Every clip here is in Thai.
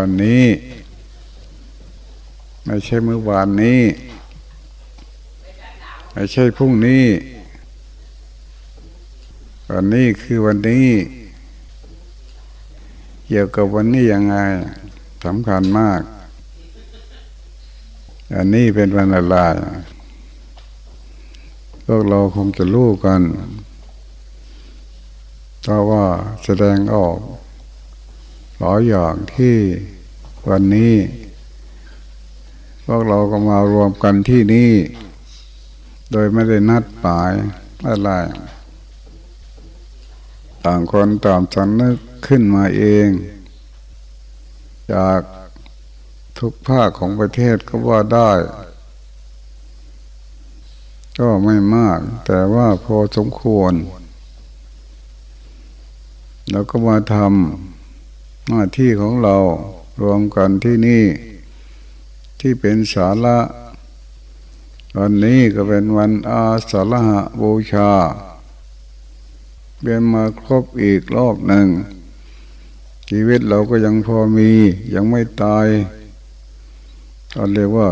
วันนี้ ไม่ใช่เมื่อวานนี้ ไม่ใช่พรุ่งนี้ วันนี้คือวันนี้ เกี่ยวกับวันนี้ยังไงสำคัญมาก อันนี้เป็นวันอะไรพวกเราคงจะรู้กันเพราะว่าแสดงออก หลายอย่างที่วันนี้ พวกเราก็มารวมกันที่นี่ โดยไม่ได้นัดหมายอะไร ต่างคนต่างสำนึกขึ้นมาเอง จากทุกภาคของประเทศก็ว่าได้ ก็ไม่มาก แต่ว่าพอสมควร แล้วก็มาทำ หน้าที่ของเรารวมกันที่นี่ที่เป็นสาระวันนี้ก็เป็นวันอาสาฬหะบูชา เป็นมาครบอีกรอบหนึ่ง ชีวิตเราก็ยังพอมียังไม่ตายก็เรียกว่า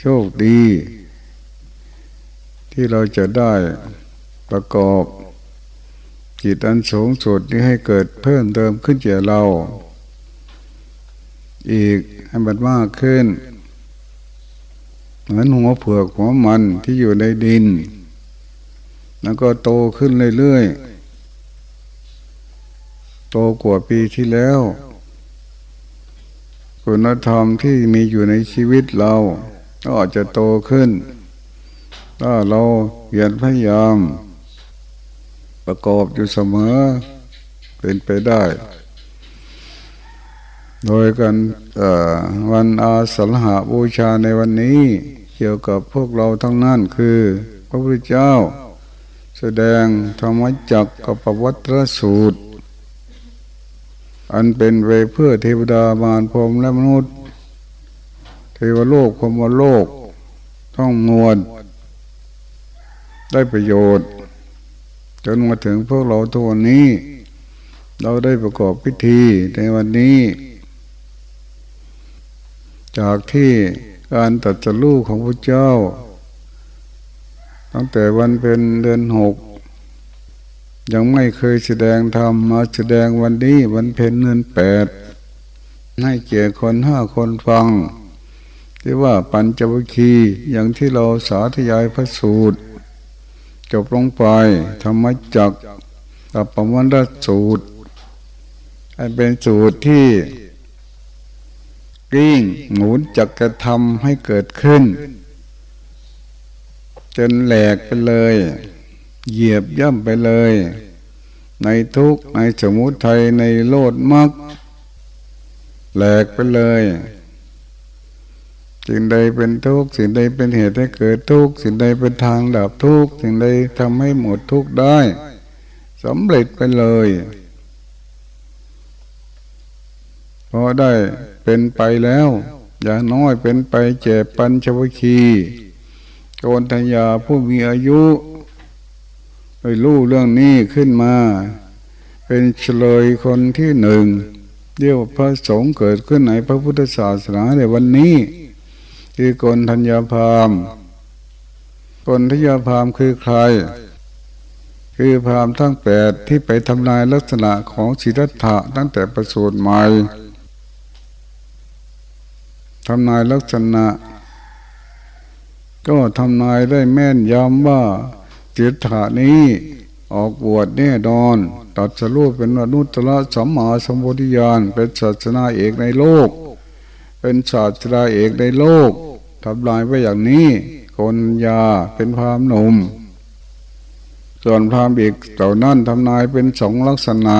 โชคดี ที่เราจะได้ประกอบ จิตอันสูงสุดนี้ให้เกิดเพิ่มเติมขึ้นแก่เรา อีกให้มันมากขึ้น เหมือนหัวเผือกหัวมันที่อยู่ในดิน แล้วก็โตขึ้นเรื่อยๆ โตกว่าปีที่แล้วคุณธรรมที่มีอยู่ในชีวิตเราก็อาจจะโตขึ้น ถ้าเราเพียรพยายาม ประกอบอยู่เสมอเป็นไปได้ โดยกันวันอาสาฬหาบูชาในวันนี้เกี่ยวกับพวกเราทั้งนั้นคือ พระพุทธเจ้า แสดงธรรมจักกับปวัตรสูตร อันเป็นไปเพื่อเทวดามารพรมและมนุษย์ เทวโลกพรมโลกท่องมวลได้ประโยชน์ จนมาถึงพวกเราตัวนี้ เราได้ประกอบพิธีในวันนี้ จากที่การตัดสลูกของพระเจ้า ตั้งแต่วันเป็นเดือนหก ยังไม่เคยแสดงธรรมมาแสดงวันนี้วันเพ็ญเดือนแปดให้เกียรคนห้าคนฟังที่ว่าปัญจวัคคีย์อย่างที่เราสาธยายพระสูตร จบลงไปธรรมจักกับปวันรสูตร อันเป็นสูตรที่กิ้งหมุนจักกระทำให้เกิดขึ้น จนแหลกไปเลย เหยียบย่ำไปเลย ในทุกในสมุทัยในโลดมักแหลกไปเลย สิ่งใดเป็นทุกข์สิ่งใดเป็นเหตุให้เกิดทุกข์สิ่งใดเป็นทางดับทุกข์สิ่งใดทำให้หมดทุกข์ได้สำเร็จไปเลยพอได้เป็นไปแล้ว อย่างน้อยเป็นไปเจ็บปัญชวคีโกนทัญญาผู้มีอายุไปรู้เรื่องนี้ขึ้นมา เป็นเฉลยคนที่หนึ่งเรียกว่าพระสงฆ์เกิดขึ้นในพระพุทธศาสนาในวันนี้ คือกนทัญญาพามกนทัญญาพามคือใคร คือพามทั้งแปดที่ไปทำลายลักษณะของศิรัตถะตั้งแต่ประสูติใหม่ทำนายลักษณะ ก็ทำนายได้แม่นยำว่าจิตถานี้ออกบวชแน่นอน ตัดสรูปเป็นอนุตตรสัมมาสัมพุทธิญาณเป็นศาสนาเอกในโลก เป็นศาสนาเอกในโลกทำลายไว้อย่างนี้คนยาเป็นพรามหนุ่ม ส่วนพรามอีกเหล่านั้นทำนายเป็นสองลักษณะ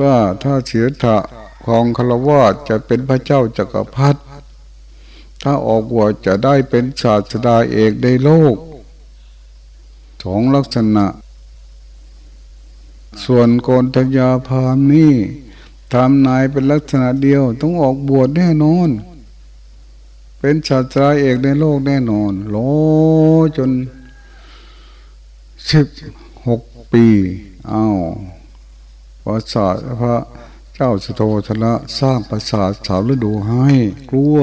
ว่าถ้าเสียถะของคารวะจะเป็นพระเจ้าจักรพรรดิถ้าออกบวจะได้เป็นศาสดาเอกในโลกสองลักษณะ ส่วนโกนทัญญาพามนี่ ทำนายเป็นลักษณะเดียว ต้องออกบวชแน่นอน เป็นศาสตราเอกในโลกแน่นอนโลจนสิบหกปีอ้าวพระศาสพระเจ้าสุโธธนะสร้างปราสาทสาวฤดูให้ กลัว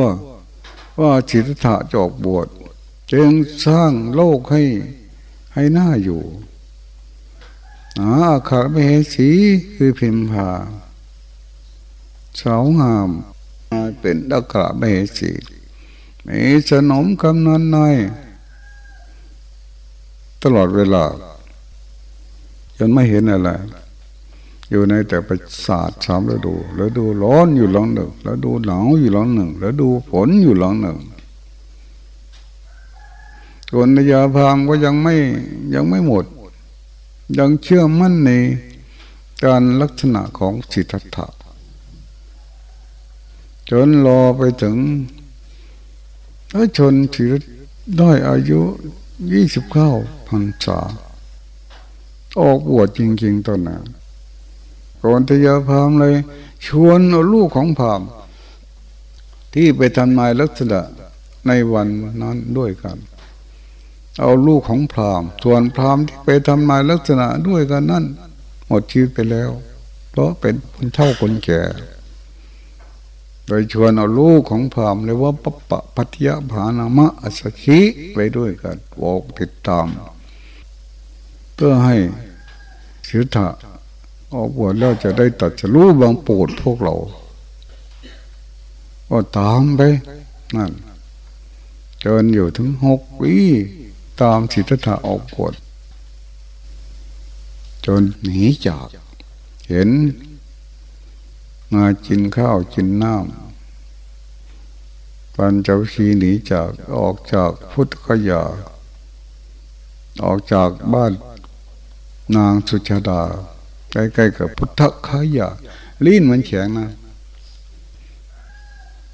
ว่าจิตถะจอกบวชจึงสร้างโลกให้ให้หน้าอยู่อาขาไม่เห็นสีคือพิมพา สาวงามเป็นดักขะไม่เห็นสีมีสนมคำนั้นน้อยตลอดเวลา จนไม่เห็นอะไร อยู่ในแต่ประสาทสามฤดูฤดูร้อนอยู่หลังหนึ่งฤดูหนาวอยู่หลังหนึ่งฤดูฝนอยู่หลังหนึ่งส่วนยาพามก็ยังไม่ยังไม่หมด ยังเชื่อมั่นในการลักษณะของสิทธัตถะ จนรอไปถึงถ้าชนชีวิตได้อายุยี่สิบเก้าพันษา ออกบวชจริงๆตอนนั้นก่อนทยาพามเลย ชวนเอาลูกของพาม ที่ไปทำนายลักษณะในวันนั้นด้วยกัน เอาลูกของพรามส่วนพรามที่ไปทำนายลักษณะด้วยกันนั่นหมดชีวิตไปแล้ว เพราะเป็นคนเท่าคนแก่ โดยชวนเอาลูกของพรามเลยว่าปปะพัทยาภานามะอัสชิไปด้วยกันบอกติดตาม เพื่อให้สิทธะออกบวชแล้วจะได้ตัดจะรู้บางโปรดพวกเรา ก็ตามไปนั่นจนอยู่ถึงหกปีตามสิทธะออกบวชจนหนีจาก เห็น มากินข้าวกินน้ำปัญเจ้าชีหนีจากออกจากพุทธคยา ออกจากบ้านนางสุชาดา ใกล้ๆกับพุทธคยาลิ้นมันแข็งนะ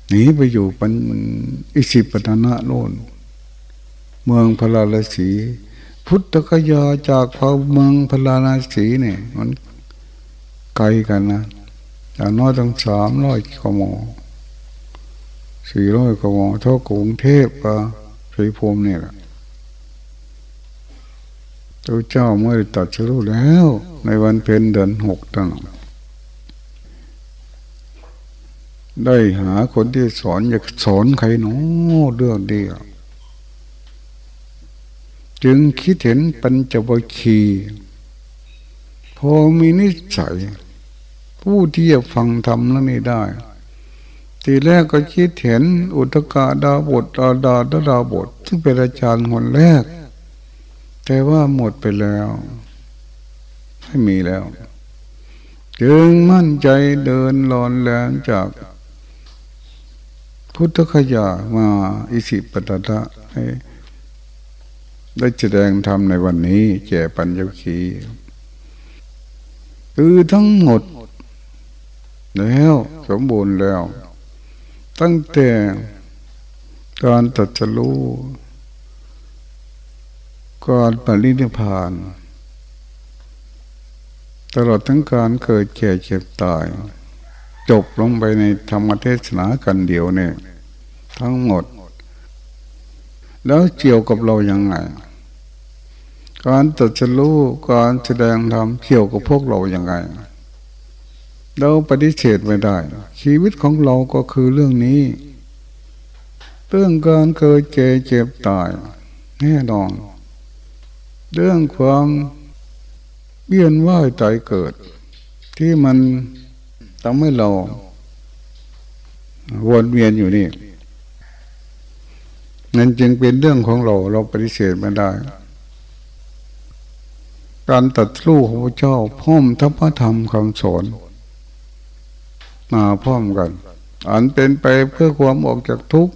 หนีไปอยู่ปันอิสิปตนะโน่นเมืองพราลสี พุทธคยาจากพเมืองพราลสีเนี่ยมันไกลกันนะ อย่างน้อยตั้งสามร้อยกมสี่ร้อยกมเท่ากรุงเทพกับสีภูมิเนี่ยตัวเจ้าเมื่อตัดสรู้แล้ว ในวันเพ็ญเดือนหกตั้งได้หาคนที่สอนอยากสอนใครหนูเรื่องเดียวจึงคิดเห็นปัญจวัคคีพอมีนิสัย ผู้ที่จะฟังธรรมแล้วนี่ได้ ทีแรกก็คิดเห็นอุตกาดาบทดาดาดาบท ซึ่งเป็นอาจารย์คนแรก แต่ว่าหมดไปแล้วไม่มีแล้ว จึงมั่นใจเดินลอนแลนจากพุทธคยามาอิสิปตตะให้ได้แสดงธรรมในวันนี้แก่ปัญญคีคือทั้งหมด แล้วสมบูรณ์แล้ว ตั้งแต่การตัดสู้ก่อนปรินิพาน ตลอดทั้งการเกิดแก่เจ็บตาย จบลงไปในธรรมเทศนากันเดียวเนี่ย ทั้งหมด แล้วเกี่ยวกับเรายังไง การตัดสู้การแสดงธรรมเกี่ยวกับพวกเราอย่างไง เราปฏิเสธไม่ได้ ชีวิตของเราก็คือเรื่องนี้ เรื่องการเกิดแก่เจ็บตายแน่นอน เรื่องความเบี้ยนว่ายตายเกิด ที่มันทำให้เราวนเวียนอยู่นี่นั่นจึงเป็นเรื่องของเราเราปฏิเสธไม่ได้ การตัดสู้ของพระเจ้าพ่อมทัพธรรมคำสอน มาพร้อมกัน อันเป็นไปเพื่อความออกจากทุกข์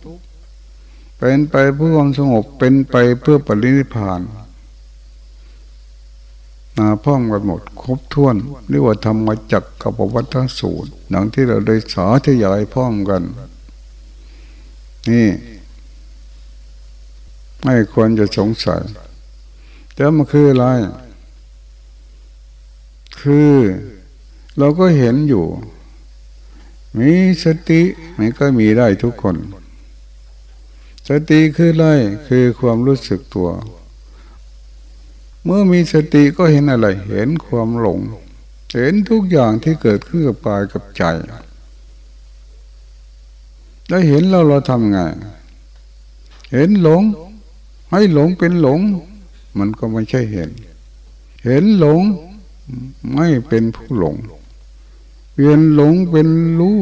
เป็นไปเพื่อความสงบเป็นไปเพื่อปรินิพานมาพ้องกันหมด ครบถ้วนเรียกว่าธรรมจักกับวัฏสูตรหนังที่เราได้สาธยายพ้องกัน นี่ไม่ควรจะสงสัยแต่มันคืออะไร คือเราก็เห็นอยู่ มีสติมันก็มีได้ทุกคน สติคืออะไรคือความรู้สึกตัว เมื่อมีสติก็เห็นอะไร เห็นความหลง เห็นทุกอย่างที่เกิดขึ้นกับกายกับใจได้เห็นเราเราทำไง เห็นหลง ให้หลงเป็นหลง มันก็ไม่ใช่เห็น เห็นหลง ไม่เป็นผู้หลง เปลี่ยนหลงเป็นรู้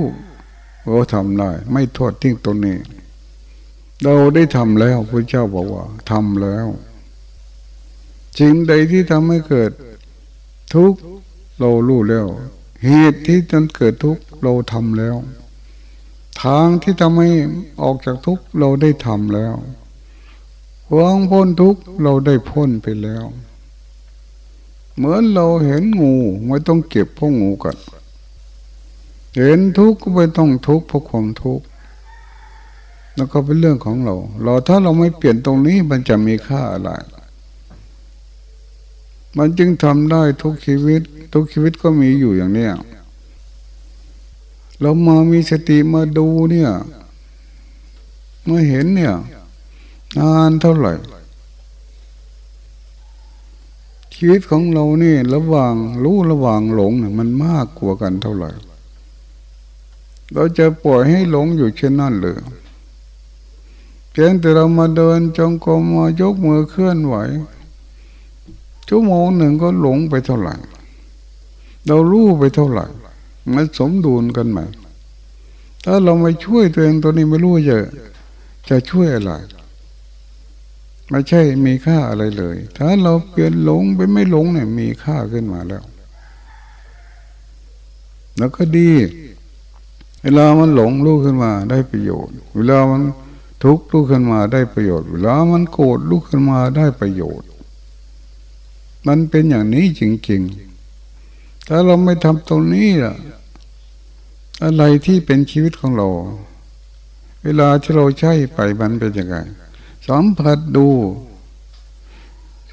เราทำได้ไม่โทษทิ้งตรงนี้ เราได้ทำแล้วพระเจ้าบอกว่าทำแล้วสิ่งใดที่ทำให้เกิดทุกข์เรารู้แล้ว เหตุที่จนเกิดทุกข์เราทำแล้ว ทางที่ทำให้ออกจากทุกข์เราได้ทำแล้ววางพ้นทุกข์เราได้พ้นไปแล้ว เหมือนเราเห็นงูไม่ต้องเก็บพวกงูกัน เห็นทุกข์ก็ไม่ต้องทุกข์เพราะความทุกข์แล้วก็เป็นเรื่องของเรา เราถ้าเราไม่เปลี่ยนตรงนี้มันจะมีค่าอะไร มันจึงทำได้ทุกชีวิต ทุกชีวิตก็มีอยู่อย่างเนี้ยเรามามีสติมาดูเนี่ยเมื่อเห็นเนี่ยนานเท่าไหร่ชีวิตของเรานี่ระหว่างรู้ระหว่างหลงเนี่ยมันมากกว่ากันเท่าไหร่ เราจะปล่อยให้หลงอยู่เช่นนั้นเลยเพียงแต่เรามาเดินจงกรมมายกมือเคลื่อนไหว ชั่วโมงหนึ่งก็หลงไปเท่าไหร่ เรารู้ไปเท่าไหร่มันสมดุลกันไหมถ้าเราไม่ช่วยตัวเองตัวนี้ไม่รู้จะจะช่วยอะไรไม่ใช่มีค่าอะไรเลย ถ้าเราเปลี่ยนหลงไปไม่หลงเนี่ยมีค่าขึ้นมาแล้ว แล้วก็ดี เวลามันหลงรู้ขึ้นมาได้ประโยชน์ เวลามันทุกข์รู้ขึ้นมาได้ประโยชน์ เวลามันโกรธรู้ขึ้นมาได้ประโยชน์ มันเป็นอย่างนี้จริงๆ ถ้าเราไม่ทำตรงนี้ล่ะ อะไรที่เป็นชีวิตของเรา เวลาที่เราใช้ไปมันเป็นยังไงสัมผัสดู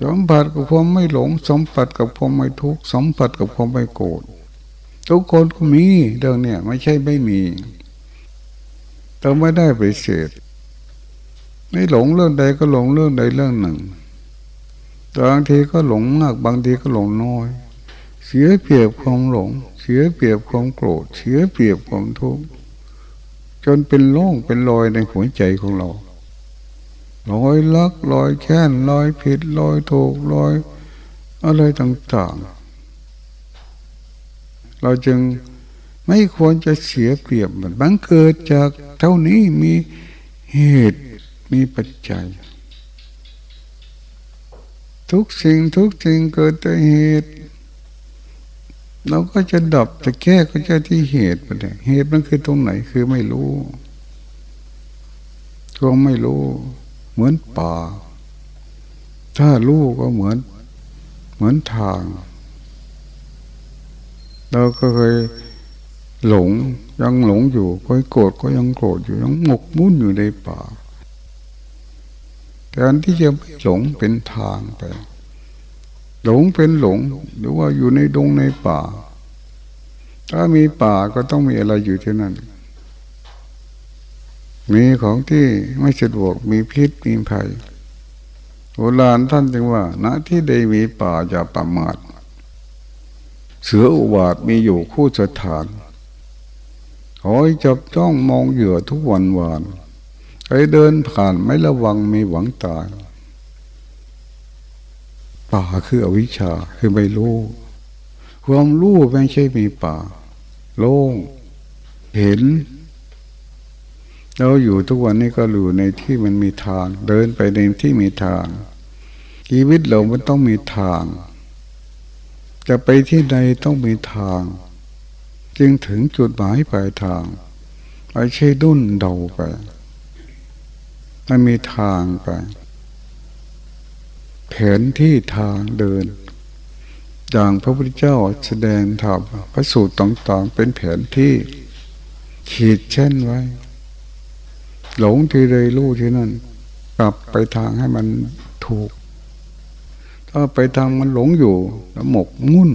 สัมผัสกับความไม่หลงสัมผัสกับความไม่ทุกข์สัมผัสกับความไม่โกรธ ทุกคนก็มีเรื่องเนี้ยไม่ใช่ไม่มีเราไม่ได้ไปเสดไม่หลงเรื่องใดก็หลงเรื่องใดเรื่องหนึ่งบางทีก็หลงมาก บางทีก็หลงน้อย เสียเปรียบความหลง เสียเปรียบความโกรธ เสียเปรียบความทุกข์จนเป็นโล่งเป็นรอยในหัวใจของเราลอยลักลอยแค้นลอยผิดลอยถูกลอยอะไรต่างๆ เราจึงไม่ควรจะเสียเปรียบมันบังเกิดจากเท่านี้มีเหตุมีปัจจัย ทุกสิ่งทุกสิ่งเกิดจากเหตุ เราก็จะดับจะแก้ก็จะที่เหตุไปเลยเหตุมันคือตรงไหนคือไม่รู้ช่วงไม่รู้ เหมือนป่า ถ้ารู้ก็เหมือน เหมือนทาง เราก็เคยหลงยังหลงอยู่เคยโกรธก็ยังโกรธอยู่ยังหมกมุ่นอยู่ในป่าแต่อันที่จะหลงเป็นทางไปหลงเป็นหลงหรือว่าอยู่ในดงในป่า ถ้ามีป่าก็ต้องมีอะไรอยู่ที่นั่น มีของที่ไม่สะดวกมีพิษมีภัยโบราณท่านจึงว่าณที่ใดมีป่าอย่าประมาท เสืออุบาทมีอยู่คู่สถานคอยจับจ้องมองเหยื่อทุกวันวานใครเดินผ่านไม่ระวังมีหวังตายป่าคืออวิชชาคือไม่รู้ความรู้ไม่ใช่มีป่า โล่งเห็นเราอยู่ทุกวันนี้ก็อยู่ในที่มันมีทาง เดินไปในที่มีทางชีวิตเรามันต้องมีทาง จะไปที่ใดต้องมีทาง จึงถึงจุดหมายปลายทางไม่ใช่ดุ้นเดาไปมันมีทางไปแผนที่ทางเดิน อย่างพระพุทธเจ้าแสดงธรรมพระสูตรต่างๆ เป็นแผนที่ขีดเช่นไว้ หลงที่ใดรู้ที่นั่น กลับไปทางให้มันถูก ถ้าไปทางมันหลงอยู่แล้วหมกมุ่น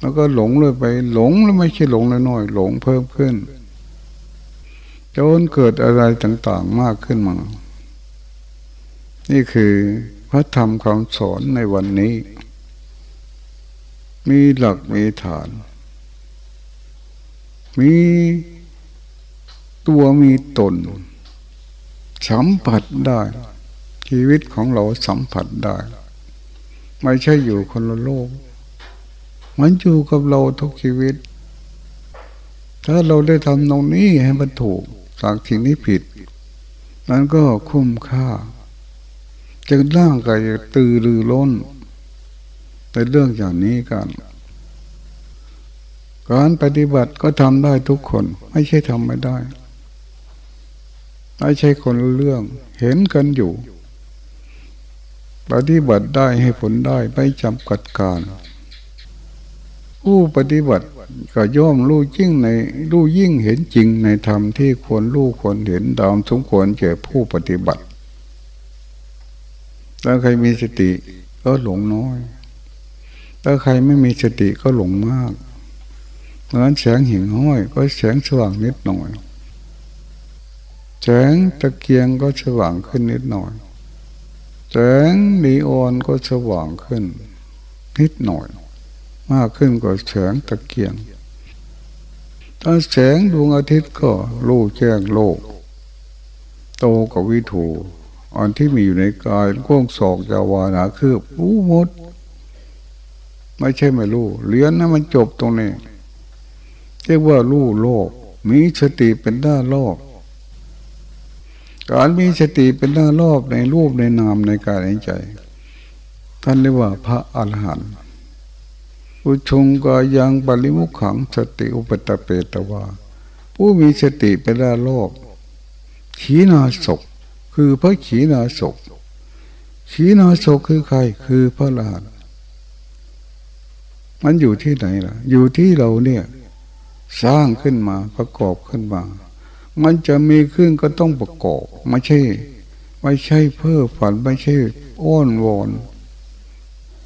แล้วก็หลงเลยไปหลงแล้วไม่ใช่หลงน้อยๆหลงเพิ่มขึ้นจนเกิดอะไรต่างๆมากขึ้นมา นี่คือพระธรรมคำสอนในวันนี้ มีหลักมีฐาน มีตัวมีตน สัมผัสได้ ชีวิตของเราสัมผัสได้ ไม่ใช่อยู่คนละโลก มันอยู่กับเราทุกชีวิต ถ้าเราได้ทำตรงนี้ให้มันถูกจากสิ่งนี้ผิด นั้นก็คุ้มค่าจะร่างกายตื่นรือล้นในเรื่องอย่างนี้กันการปฏิบัติก็ทำได้ทุกคน ไม่ใช่ทำไม่ได้ไม่ใช่คนเรื่อง เห็นกันอยู่ ปฏิบัติได้ให้ผลได้ไม่จำกัดการ ผู้ปฏิบัติก็ย่อมรู้ยิ่งในรู้ยิ่งเห็นจริงในธรรมที่ควรรู้ควรเห็นตามสมควรแก่ผู้ปฏิบัติถ้าใครมีสติก็หลงน้อย ถ้าใครไม่มีสติก็หลงมากเหมือนแสงหิ่งห้อย ก็แสงสว่างนิดหน่อย แสงตะเกียงก็สว่างขึ้นนิดหน่อย แสงนีออนก็สว่างขึ้น นิดหน่อย มากขึ้นกว่าแสงตะเกียง ถ้าแสงดวงอาทิตย์ก็รู้แจ้งโลก โตกว่าวิถูอันที่มีอยู่ในกายก้องศอกยาวานาคือรู้หมด ไม่ใช่ไม่รู้เรียนนะมันจบตรงนี้เรียกว่ารู้โลก มีสติเป็นด้านโลก การมีสติเป็นด้านรอบในรูปในนามในกายในใจ ท่านเรียกว่าพระอรหันต์อุชงกายังบริมุขขังสติอุปตะเปตวาผู้มีสติเป็นด้านโลกขีนาศกคือพระขีณาสกขีณาสกคือใคร คือพระลานต์มันอยู่ที่ไหนล่ะ อยู่ที่เราเนี่ย สร้างขึ้นมาประกอบขึ้นมา มันจะมีขึ้นก็ต้องประกอบไม่ใช่ ไม่ใช่เพ้อฝันไม่ใช่อ้อนวอน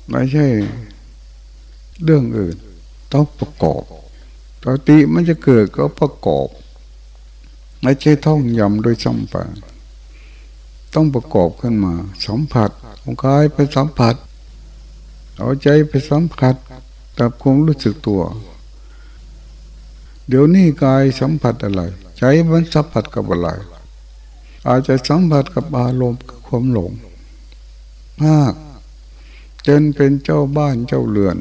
ไม่ใช่ เรื่องอื่น ต้องประกอบปกติมันจะเกิดก็ประกอบ ไม่ใช่ท่องยำโดยซ้ำไปต้องประกอบขึ้นมา สัมผัสของกายไปสัมผัส เอาใจไปสัมผัสกับความรู้สึกตัว เดี๋ยวนี้กายสัมผัสอะไร ใจมันสัมผัสกับอะไรอาจจะสัมผัสกับอารมณ์กับความหลงมากจนเป็นเจ้าบ้านเจ้าเรือน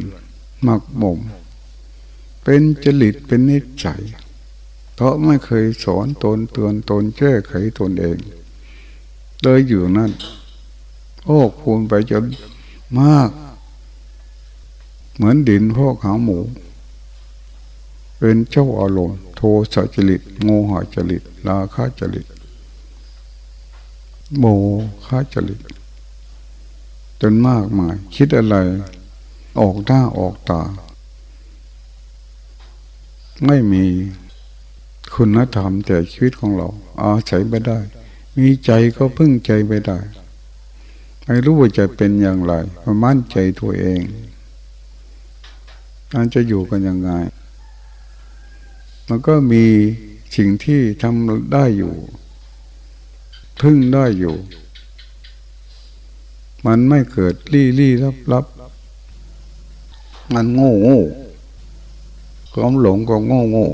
หมักหมม เป็นจริตเป็นนิสัยเพราะไม่เคยสอนตนเตือนตนแก้ไขตนเอง เลยอยู่นั่น โอ้คูณไปจนมาก เหมือนดินพวกหาหมู เป็นเจ้าอารมณ์ โทสะจริตโมหะจริตลาคาจริต โมคาจริต จนมากมาย คิดอะไร ออกหน้าออกตา ไม่มีคุณธรรมแต่ชีวิตของเรา อาศัยไม่ได้ มีใจก็พึ่งใจไปได้ไม่รู้ว่าจะเป็นอย่างไรมั่นใจตัวเองนันจะอยู่กันยังไง มันก็มีสิ่งที่ทำได้อยู่ พึ่งได้อยู่ มันไม่เกิดรี่รี่รับรับมันโง่โง่ความหลงก็โง่โง่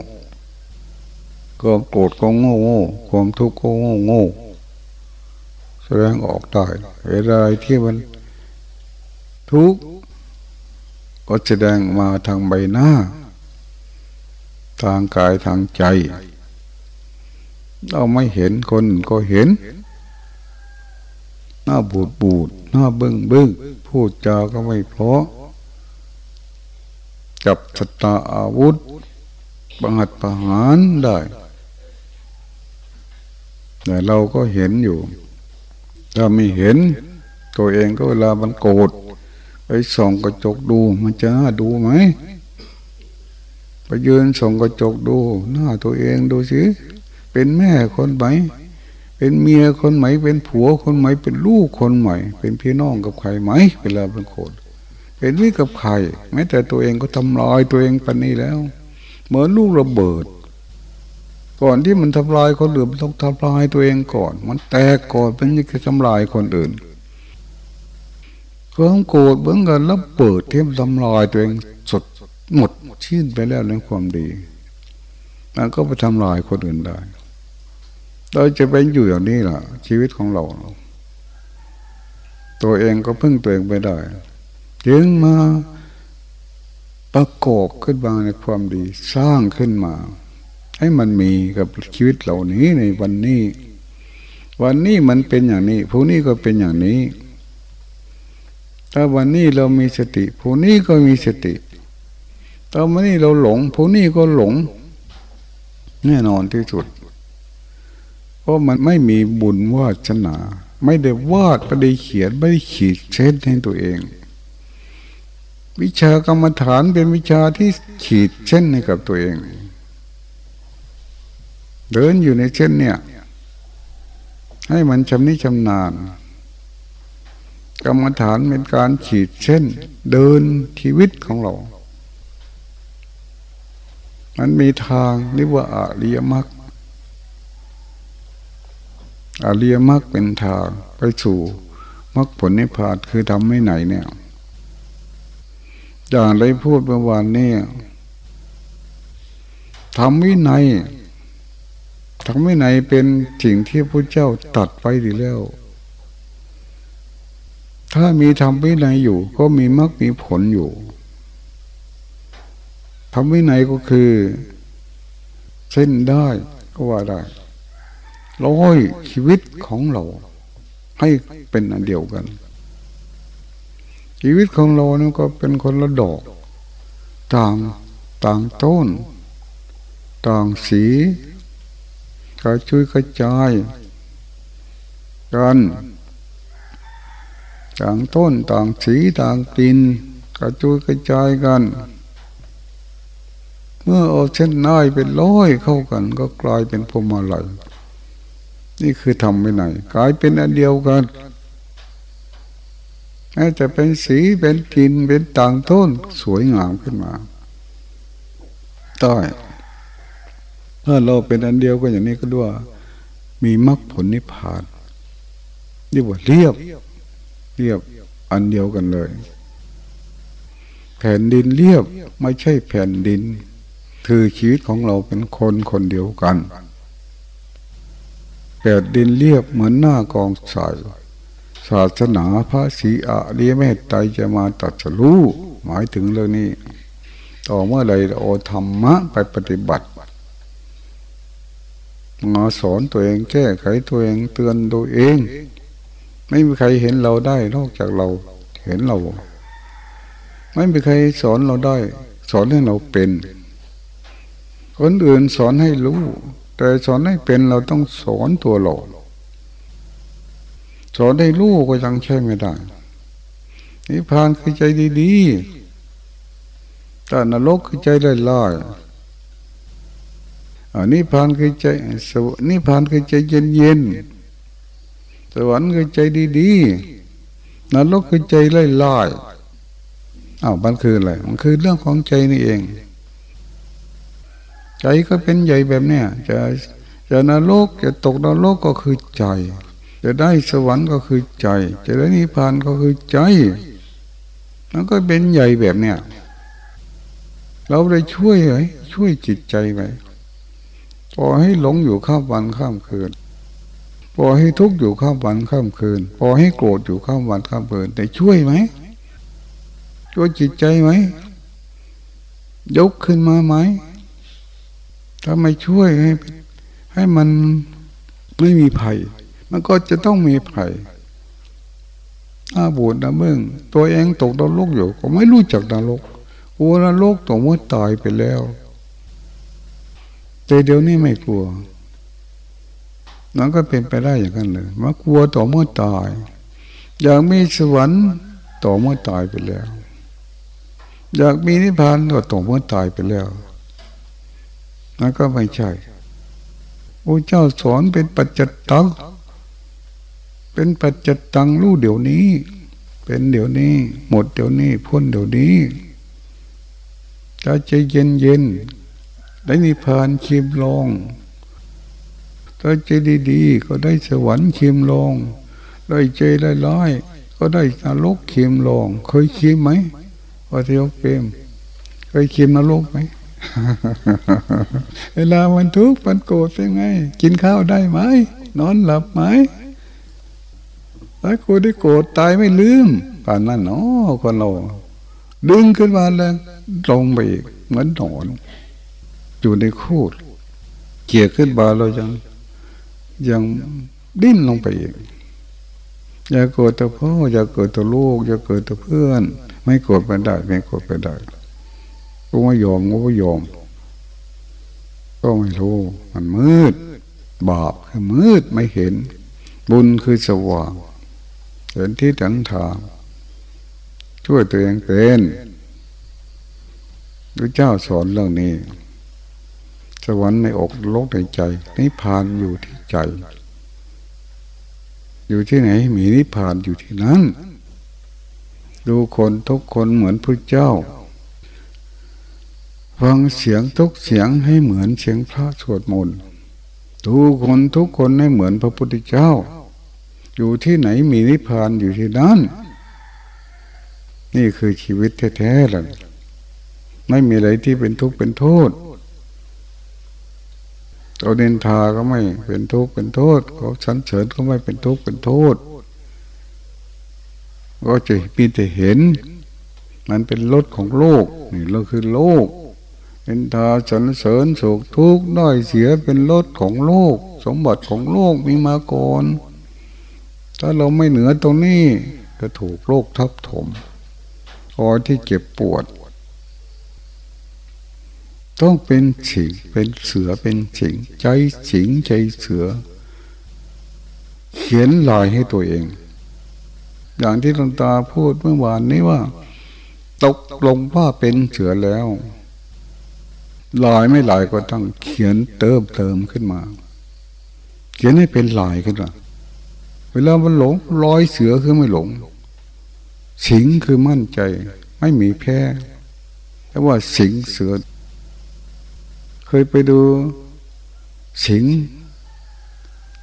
ความโกรธก็โง่โง่ความทุกข์ก็โง่โง่แสดงออกได้เวลาที่มันทุกข์ก็แสดงมาทางใบหน้า ทางกายทางใจ เราไม่เห็นคนก็เห็น หน้าบูดบูดหน้าบึ้งบึ้งพูดจาก็ไม่เพราะจับสตาอาวุธบังหัดประหารได้ แต่เราก็เห็นอยู่ ถ้าไม่เห็น ตัวเองก็เวลามันโกรธไปส่องกระจกดูมันจะน่าดูไหม ยืนส่องกระจกดู หน้าตัวเองดูสิเป็นแม่คนไหม เป็นเมียคนใหม เป็นผัวคนใหม เป็นลูกคนใหม่เป็นพี่น้องกับใครไหมเวลาเป็นคนเป็นวิกับใครแม้แต่ตัวเองก็ทำลายตัวเองปันนี้แล้ว เหมือนลูกระเบิด ก่อนที่มันทำลายคนอื่นมันต้องทำลายตัวเองก่อน มันแตกก่อนเป็นยังจะทำลายคนอื่นความโกรธเหมือนกันแล้วเปิดเทียมทำลายตัวเองสด หมดชิ้นไปแล้วในความดี มันก็ไปทำลายคนอื่นได้ เราจะเป็นอยู่อย่างนี้ล่ะ ชีวิตของเรา ตัวเองก็พึ่งตัวเองไปได้จึงมาประกอบขึ้นมาในความดี สร้างขึ้นมา ให้มันมีกับชีวิตเหล่านี้ในวันนี้ วันนี้มันเป็นอย่างนี้พรุ่งนี้ก็เป็นอย่างนี้ ถ้าวันนี้เรามีสติพรุ่งนี้ก็มีสติ ถ้าวันนี้เราหลงพรุ่งนี้ก็หลง แน่นอนที่สุด เพราะมันไม่มีบุญวาสนา ไม่ได้วาดไม่ได้เขียนไม่ได้ขีดเส้นให้ตัวเอง วิชากรรมฐานเป็นวิชาที่ขีดเส้นให้กับตัวเอง เดินอยู่ในเส้นเนี่ย ให้มันชำนิชำนาญกรรมฐานเป็นการขีดเส้น เดินชีวิตของเรา มันมีทางเรียกว่าอริยมรรคอริยมรรคเป็นทางไปสู่มรรคผลนิพพานคือทำไม่ไหนเนี่ยอย่างไรพูดเมื่อวานนี้ทำวินัยทำวินัยเป็นสิ่งที่พระเจ้าตัดไปดีแล้ว ถ้ามีทำวินัยอยู่ ก็มีมรรคมีผลอยู่ ทำวินัยก็คือ เส้นได้ก็ว่าได้ร้อยชีวิตของเรา ให้เป็นอันเดียวกัน ชีวิตของเราเนี่ยก็เป็นคนละดอก ต่างต่างต้น ต่างสีกระช่วยกระจายกันต่างต้นต่างสีต่างกลิ่นกระจุยกระจายกัน เมื่อเอาเช่นน้อยเป็นร้อยเข้ากัน ก็กลายเป็นพรมอะไรนี่คือทำไปไหนกลายเป็นอันเดียวกันแม้จะเป็นสีเป็นกลิ่นเป็นต่างต้นสวยงามขึ้นมาได้ถ้าเราเป็นอันเดียวกันอย่างนี้ก็ด้วยมีมรรคผลนิพพานเรียกว่าเรียบ เรียบอันเดียวกันเลย แผ่นดินเรียบไม่ใช่แผ่นดิน คือชีวิตของเราเป็นคนคนเดียวกันแผ่นดินเรียบเหมือนหน้ากองใสศาสนาพระศีอาเรียเมตไตจะมาตัดสู้หมายถึงเรื่องนี้ ต่อเมื่อไรเราธรรมะไปปฏิบัติมาสอนตัวเองแก้ไขตัวเองเตือนตัวเอง ไม่มีใครเห็นเราได้นอกจากเราเห็นเรา ไม่มีใครสอนเราได้ สอนให้เราเป็น คนอื่นสอนให้รู้ แต่สอนให้เป็นเราต้องสอนตัวเราสอนให้รู้ก็ยังใช่ไม่ได้นิพพานคือใจดีๆแต่นรกคือใจลอยๆอันนี้พานคือใจสวนิพานคือใจเย็นๆสวรรค์คือใจดีๆนรกคือใจลอยๆอ้าวมันคืออะไรมันคือเรื่องของใจนี่เอง ใจก็เป็นใหญ่แบบเนี้ยจะจะนรกจะตกนรกก็คือใจ จะได้สวรรค์ก็คือใจ จะได้นิพพานก็คือใจมันก็เป็นใหญ่แบบเนี้ยเราได้ช่วยไหมช่วยจิตใจไหมพอให้หลงอยู่ข้ามวันข้ามคืนพอให้ทุกข์อยู่ข้ามวันข้ามคืนพอให้โกรธอยู่ข้ามวันข้ามคืน แต่ช่วยไหมช่วยจิตใจไหมยกขึ้นมาไหม ถ้าไม่ช่วยให้ให้มันไม่มีภัย มันก็จะต้องมีภัยอาบูดนะเมื่งตัวเองตกนรกอยู่ ก็ไม่รู้จักนรกกลัวนรกตัวเมื่อตายไปแล้ว แต่เดี๋ยวนี้ไม่กลัวนั่นก็เป็นไปได้อย่างนั้นเลยมากลัวต่อเมื่อตาย อยากมีสวรรค์ต่อเมื่อตายไปแล้ว อยากมีนิพพานก็ต่อเมื่อตายไปแล้ว นั่นก็ไม่ใช่พระเจ้าสอนเป็นปัจจตัง เป็นปัจจตังรู้เดี๋ยวนี้ เป็นเดี๋ยวนี้ หมดเดี๋ยวนี้ พ้นเดี๋ยวนี้ถ้าใจเย็นเย็นได้นิพพานชิมลงถ้าใจดีๆก็ได้สวรรค์ชิมลงได้ใจร้ายๆก็ได้นรกชิมลง เคยชิมไหมวัทยเปรมเคยชิมนรกไหม เวลามันทุกข์มันโกรธเป็นไง กินข้าวได้ไหม นอนหลับไหมถ้ากูได้โกรธตายไม่ลืมป่านนั้นเนาะคนเราดึงขึ้นมาแล้วลงไปอีกเหมือนหนอนอยู่ในคูด เกี่ยขึ้นมาเรายังยังดิ้นลงไปอีกอย่าโกรธตัวพ่ออย่าโกรธตัวลูก อย่าโกรธตัวเพื่อน ไม่โกรธไปได้ ไม่โกรธไปได้ ก็ไม่ยอมก็ไม่ยอม ก็ไม่รู้ มันมืด บาปคือมืดไม่เห็น บุญคือสว่าง เห็นที่ตังทาง ช่วยตัวเองเป็นพระเจ้าสอนเรื่องนี้ สวรรค์ในอกโลกในใจนิพพานอยู่ที่ใจ อยู่ที่ไหน มีนิพพานอยู่ที่นั้น ดูคนทุกคนเหมือนพระเจ้า ฟังเสียงทุกเสียงให้เหมือนเสียงพระสวดมนต์ดูคนทุกคนให้เหมือนพระพุทธเจ้า อยู่ที่ไหนมีนิพพานอยู่ที่นั้นนี่คือชีวิตแท้ๆเลยไม่มีอะไรที่เป็นทุกข์เป็นโทษตัวเนินทาก็ไม่เป็นทุกข์เป็นโทษเขาสันเสริญก็ไม่เป็นทุกข์เป็นโทษ ก็จะมีแต่เห็น มันเป็นรถของโลกนี่เราคือโลก เป็นทาสันเสริญสุขทุกข์น้อยเสียเป็นรถของโลก สมบัติของโลกมีมาก่อนถ้าเราไม่เหนือตรงนี้จะถูกโลกทับถมคอยที่เจ็บปวด ต้องเป็นสิงเป็นเสือเป็นสิง ใจสิงใจเสือ เขียนลายให้ตัวเอง อย่างที่หลวงตาพูดเมื่อวานนี้ว่า ตกลงว่าเป็นเสือแล้ว ลายไม่ลายก็ต้องเขียนเติมเติมขึ้นมา เขียนให้เป็นลายขึ้นมาเวลามันหลงรอยเสือคือไม่หลง สิงคือมั่นใจ ไม่มีแพ้แต่ว่าสิงเสือ เคยไปดู สิง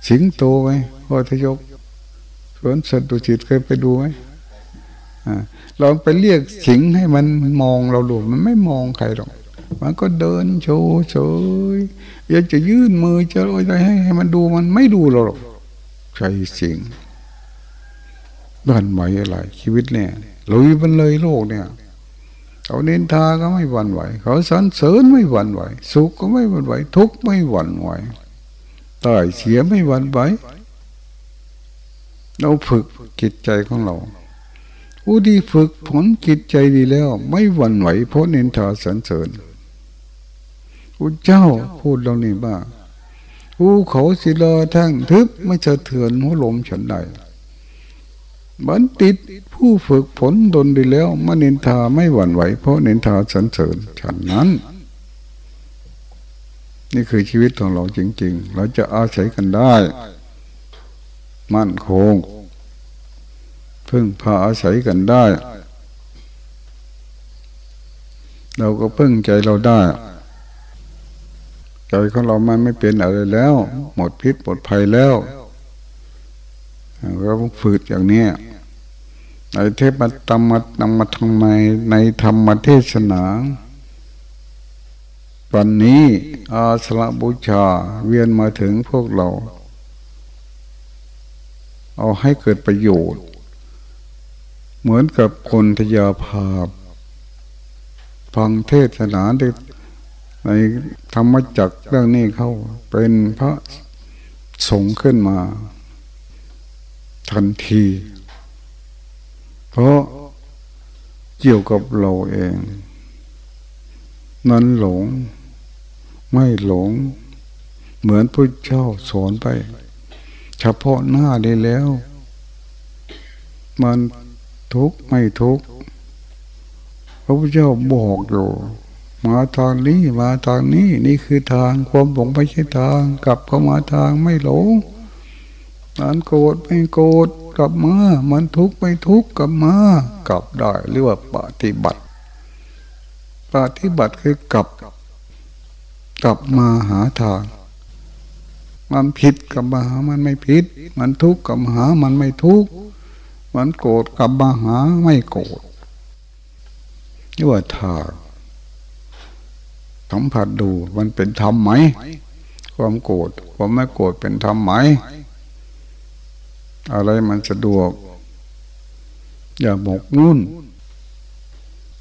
สิงโตไหมพ่อทยกสวนสัตว์ดุจิตเคยไปดูไหมลองไปเรียกสิงให้มันมองเราดูมันไม่มองใครหรอก มันก็เดินโชว์เฉยอยากจะยื่นมือจะอะไรให้ให้มันดูมันไม่ดูเราหรอกใช่สิ่งบ้านไหวอะไร ชีวิตเนี่ยลุยมันเลยโลกเนี่ยเขาเน้นทาก็ไม่หวั่นไหว เขาสรรเสริญไม่หวั่นไหว สุขก็ไม่หวั่นไหว ทุกข์ไม่หวั่นไหวตายเสียไม่หวั่นไหวเราฝึกจิตใจของเราผู้ที่ฝึกผลจิตใจดีแล้ว ไม่หวั่นไหวเพราะเน้นทาสรรเสริญ พระเจ้าพูดเรานี่บ้าภูเขาศิลาทั้งทึบไม่สะเทือนหัวลมฉันใดบันติดผู้ฝึกผลดนดีแล้วมนินทาไม่หวั่นไหว เพราะนินทาสันเสริญฉันนั้น นี่คือชีวิตของเราจริง ๆ เราจะอาศัยกันได้ มั่นคง พึ่งพาอาศัยกันได้ เราก็พึ่งใจเราได้ ใจของเรามันไม่เป็นอะไรแล้ว หมดพิษหมดภัยแล้วเราฝึกอย่างนี้ในเทพธรรมนำมาทำไมในธรรมเทศนาวันนี้อาสละบูชาเวียนมาถึงพวกเรา เอาให้เกิดประโยชน์ เหมือนกับคนทยาภาพ ฟังเทศนา ในธรรมจักเรื่องนี้เขาเป็นพระสงฆ์ขึ้นมา ทันที เพราะเกี่ยวกับเราเอง นั้นหลง ไม่หลง เหมือนพระเจ้าสอนไป เฉพาะหน้าได้แล้ว มันทุกข์ไม่ทุกข์พระพุทธเจ้าบอกอยู่ มาทางนี้มาทางนี้ นี่คือทางความหลงไม่ใช่ทาง กลับเข้ามาทางไม่หลงมันโกรธไม่โกรธกลับมามันทุกข์ไม่ทุกข์กลับมากลับได้เรียกว่าปฏิบัติ ปฏิบัติคือกลับ กลับมาหาทางมันผิดกับมาหามันไม่ผิด มันทุกข์กับมาหามันไม่ทุกข์มันโกรธกับมาหาไม่โกรธนี่ว่าทาง สัมผัสดูมันเป็นธรรมไหม ความโกรธความไม่โกรธเป็นธรรมไหม อะไรมันสะดวก อย่าหมกมุ่น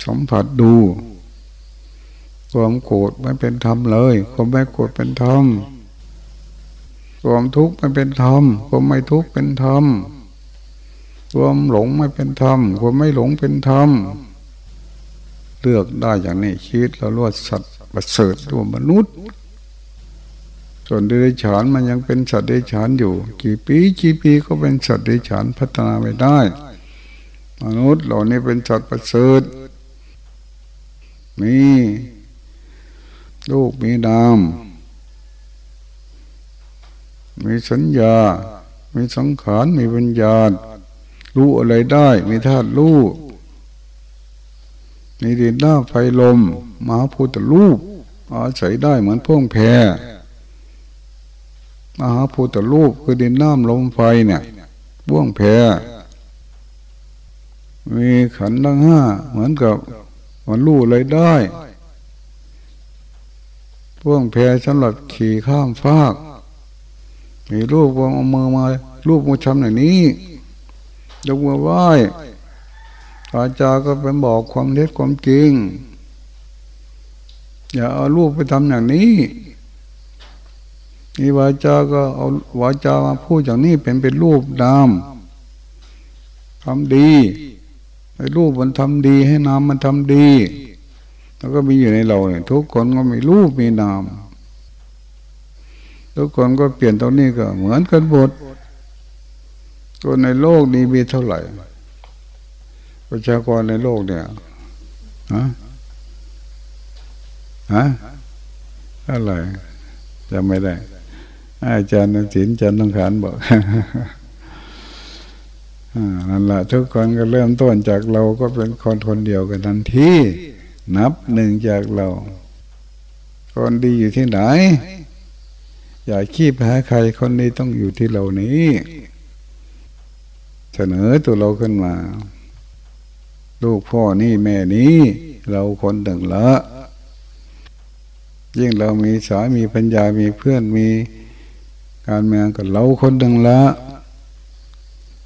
สัมผัสดู ความโกรธไม่เป็นธรรมเลย ความไม่โกรธเป็นธรรมความทุกข์ไม่เป็นธรรมความไม่ทุกข์เป็นธรรมความหลงไม่เป็นธรรมความไม่หลงเป็นธรรมเลือกได้อย่างนี้ชีวิตเราลวดสัตว์ ประเสริฐตัวมนุษย์ ส่วนเดรัจฉานมันยังเป็นสัตว์เดรัจฉานอยู่ กี่ปีกี่ปีก็เป็นสัตว์เดรัจฉานพัฒนาไปได้ มนุษย์เหล่านี้เป็นสัตว์ประเสริฐมีลูกมีนามมีสัญญา มีสังขาร มีวิญญาณ รู้อะไรได้ มีธาตุรู้ มีดินน้ำไฟลมมหาพุทธรูปอาศัยได้เหมือนพ่วงแพมหาพุทธรูปคือดินน้ำลมไฟเนี่ยพ่วงแพมีขันธ์ทั้งห้าเหมือนกับมันรู้อะไรได้พ่วงแพสำหรับขี่ข้ามฟากมีรูปวางเอามือมารูปมาทำอย่างนี้ยกมือไหว้าจาก็เป็นบอกความเท็จความจริง อย่าเอารูปไปทำอย่างนี้มีวาจาก็เอาวาจามาพูดอย่างนี้เป็นเป็นรูปนามทำดีให้รูปมันทำดีให้นามมันทำดี แล้วก็มีอยู่ในเราเนี่ยทุกคนก็มีรูปมีนามทุกคนก็เปลี่ยนตรงนี้ก็เหมือนกันหมดตัวในโลกนี้มีเท่าไหร่ ประชากรในโลกเนี่ยฮะฮะอะไรจะไม่ได้ อาจารย์ศิลจันทร์ต้องขานบอกนั่นแหละทุกคนก็เริ่มต้นจากเราก็เป็นคนคนเดียวกันทันทีนับหนึ่งจากเรา คนดีอยู่ที่ไหน อย่าขี้แพ้ใครคนนี้ต้องอยู่ที่เรานี้ เสนอตัวเราขึ้นมา ลูกพ่อนี่แม่นี้ เราคนหนึ่งละ ยิ่งเรามีสามีปัญญามีเพื่อนมีการเมืองกับเราคนหนึ่งละ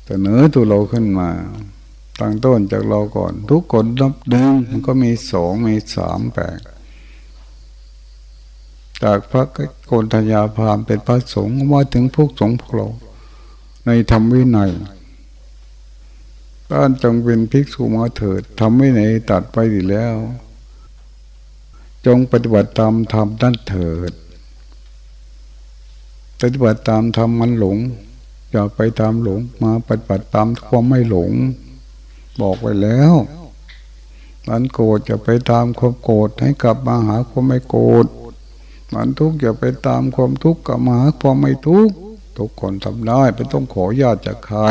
เสนอตัวเราขึ้นมาตั้งต้นจากเราก่อน ทุกคนนับหนึ่งมันก็มีสองมีสามแปดจากพระโกนธัญญาพามเป็นพระสงฆ์มาถึงพวกสงฆ์พวกเราในธรรมวินัย ท่านจงเป็นภิกษุมาเถิดทำไม่ไหนตัดไปดีแล้ว จงปฏิบัติตามธรรมนั่นเถิด ปฏิบัติตามธรรมมันหลงอย่าไปตามหลงมาปฏิบัติตามความไม่หลง บอกไว้แล้วมันโกรธจะไปตามความโกรธให้กลับมาหาความไม่โกรธมันทุกข์อย่าไปตามความทุกข์กลับมาความไม่ทุกข์ทุกคนทำได้ไม่ต้องขอญาติจากใคร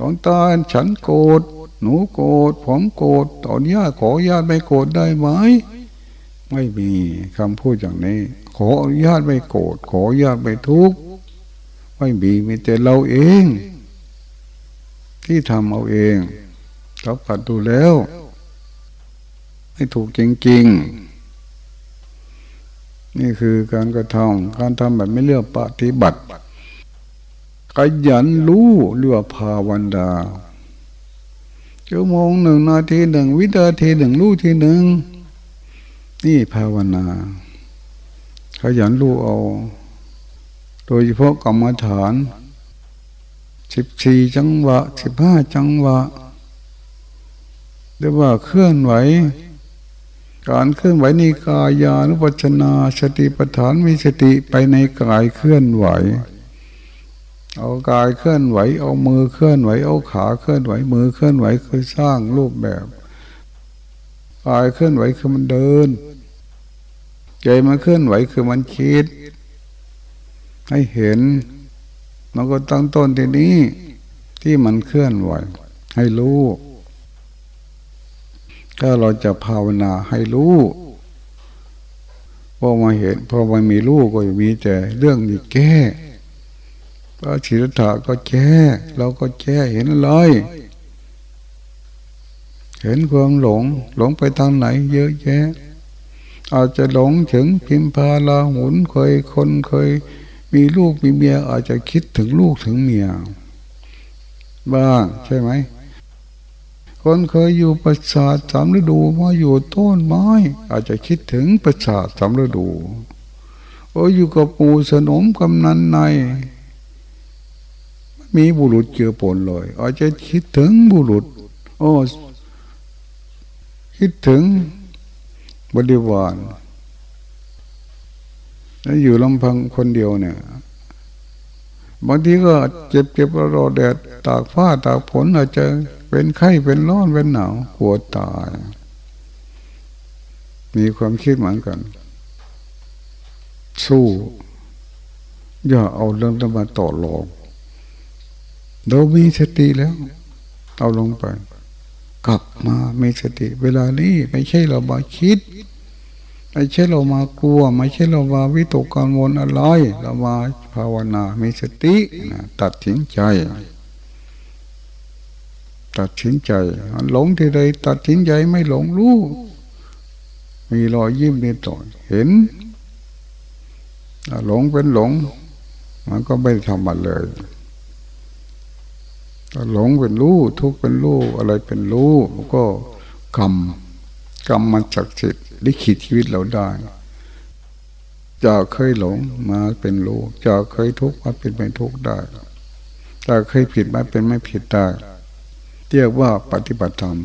หลวงตาฉันโกรธหนูโกรธผมโกรธตอนญาติขอญาติไม่โกรธได้ไหมไม่มีคำพูดอย่างนี้ ขอญาติไม่โกรธขอญาติไม่ทุกข์ไม่มีมีแต่เราเอง ที่ทำเอาเองเราปัดดูแล้วให้ถูกจริงๆ นี่คือการกระทำการทำแบบไม่เลือกปฏิบัติ ขยันรู้เรือภาวันดาชั่วโมงหนึ่งนาทีหนึ่งวินาทีหนึ่งรู้ทีหนึ่งนี่ภาวนาขยันรู้เอา โดยเฉพาะกรรมฐานสิบสี่จังหวะสิบห้าจังหวะเรียกว่าเคลื่อนไหว การเคลื่อนไหวในกายานุปัชนาสติปัฏฐานมีสติไปในกายเคลื่อนไหว เอากายเคลื่อนไหว เอามือเคลื่อนไหว เอาขาเคลื่อนไหว มือเคลื่อนไหวคือสร้างรูปแบบกายเคลื่อนไหวคือมันเดิน ใจมันเคลื่อนไหวคือมันคิด ให้เห็น มันก็ตั้งต้นที่นี้ ที่มันเคลื่อนไหว ให้รู้ถ้าเราจะภาวนาให้รู้พอมาเห็นพอมันมีรู้ก็มีแต่เรื่องนี้แก้ พระศิรธาก็แก้เราก็แก้เห็นเลยเห็นความหลง หลงไปทางไหน เยอะแยะ อาจจะหลงถึงพิมพาลาหุนเคยคนเคย มีลูกมีเมีย อาจจะคิดถึงลูกถึงเมีย บ้างใช่ไหม คนเคยอยู่ประสาทสามฤดูมาอยู่ต้นไม้ อาจจะคิดถึงประสาทสามฤดู โอ้อยู่กับปู่สนมกำนันใน มีบุรุษเจือปนเลย อาจจะคิดถึงบุรุษโอ้คิดถึงบริวารแล้วอยู่ลำพังคนเดียวเนี่ยบางทีก็เจ็บเจ็บรอแดดตากฟ้าตากฝนอาจจะเป็นไข้เป็นร้อนเป็นหนาวปวดตาย มีความคิดเหมือนกัน สู้ อย่าเอาเรื่องนั้นมาต่อรอง เรามีสติแล้ว เอาลงไป กลับมามีสติ เวลานี้ไม่ใช่เรามาคิด ไม่ใช่เรามากลัว ไม่ใช่เรามาวิตกกังวลอะไร เรามาภาวนา มีสตินะตัดสินใจ ตัดสินใจหลงที่ใดตัดสินใจไม่หลงรู้มีรอยยิ้มในต่อเห็นหลงเป็นหลง มันก็ไม่ทำอะไรเลย หลงเป็นรู้ทุกเป็นรู้อะไรเป็นรู้ก็กรรมกรรมมันจักดิ์สิทธิ์ลิขิตชีวิตเราได้จะเคยหลงมาเป็นรู้จะเคยทุกข์มาเป็นไม่ทุกข์ได้จะเคยผิดมาเป็นไม่ผิดได้เรียกว่าปฏิบัติธรรม